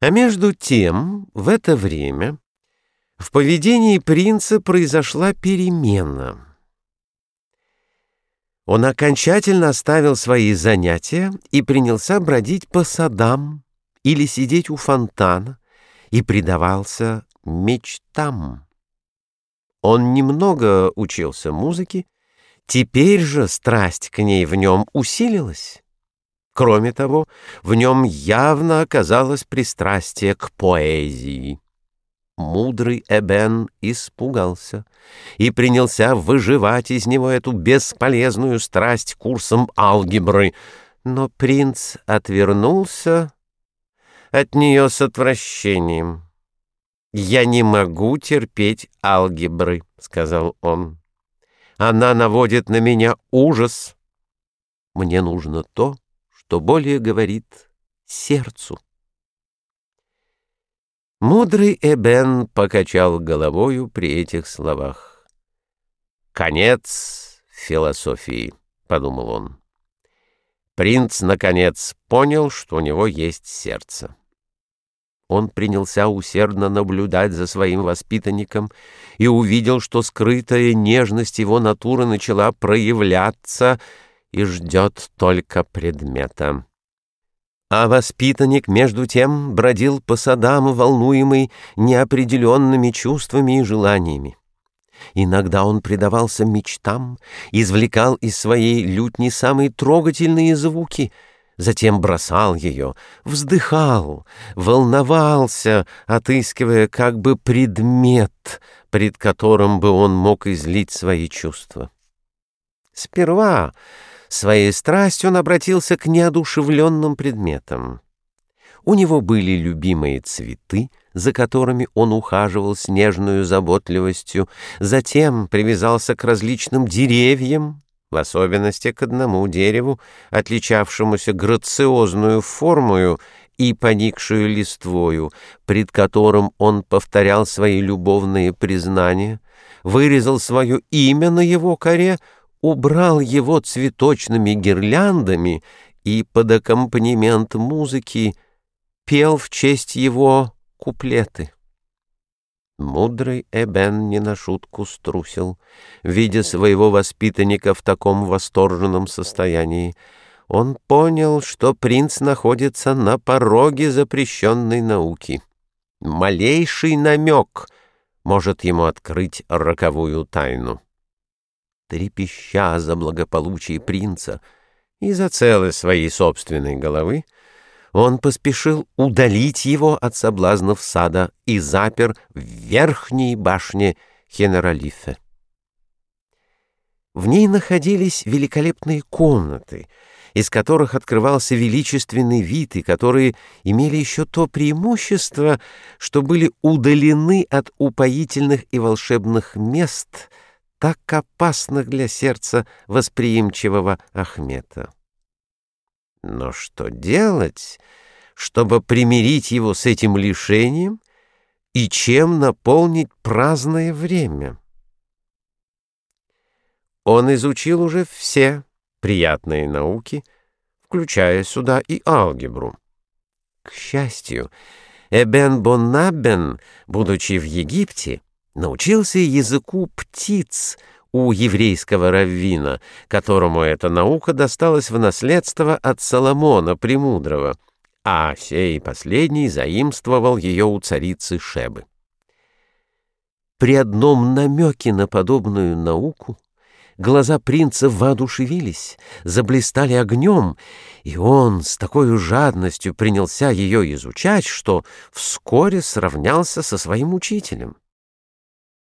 А между тем, в это время в поведении принца произошла перемена. Он окончательно оставил свои занятия и принялся бродить по садам или сидеть у фонтана и предавался мечтам. Он немного учился музыке, теперь же страсть к ней в нем усилилась. Кроме того, в нем явно оказалось пристрастие к поэзии. Мудрый Эбен испугался и принялся выживать из него эту бесполезную страсть курсом алгебры, но принц отвернулся от нее с отвращением. «Я не могу терпеть алгебры», — сказал он. «Она наводит на меня ужас. Мне нужно то, что более говорит сердцу. Мудрый Эбен покачал головою при этих словах. «Конец философии», — подумал он. Принц, наконец, понял, что у него есть сердце. Он принялся усердно наблюдать за своим воспитанником и увидел, что скрытая нежность его натуры начала проявляться — и ждет только предмета. А воспитанник, между тем, бродил по садам, волнуемый неопределенными чувствами и желаниями. Иногда он предавался мечтам, извлекал из своей лютни самые трогательные звуки, затем бросал ее, вздыхал, волновался, отыскивая как бы предмет, пред которым бы он мог излить свои чувства. Сперва Своей страстью он обратился к неодушевленным предметам. У него были любимые цветы, за которыми он ухаживал с нежной заботливостью, затем привязался к различным деревьям, в особенности к одному дереву, отличавшемуся грациозную формою и поникшую листвою, пред которым он повторял свои любовные признания, вырезал свое имя на его коре — убрал его цветочными гирляндами и под аккомпанемент музыки пел в честь его куплеты. Мудрый Эбен не на шутку струсил, видя своего воспитанника в таком восторженном состоянии. Он понял, что принц находится на пороге запрещенной науки. Малейший намек может ему открыть роковую тайну трепеща за благополучие принца и за целость своей собственной головы, он поспешил удалить его от соблазнов сада и запер в верхней башне Хенералифе. В ней находились великолепные комнаты, из которых открывался величественный вид и которые имели еще то преимущество, что были удалены от упоительных и волшебных мест — так опасных для сердца восприимчивого Ахмета. Но что делать, чтобы примирить его с этим лишением и чем наполнить праздное время? Он изучил уже все приятные науки, включая сюда и алгебру. К счастью, Эбен Боннабен, будучи в Египте, научился языку птиц у еврейского раввина, которому эта наука досталась в наследство от Соломона Премудрого, а сей последний заимствовал ее у царицы Шебы. При одном намеке на подобную науку глаза принца воодушевились, заблистали огнем, и он с такой жадностью принялся ее изучать, что вскоре сравнялся со своим учителем.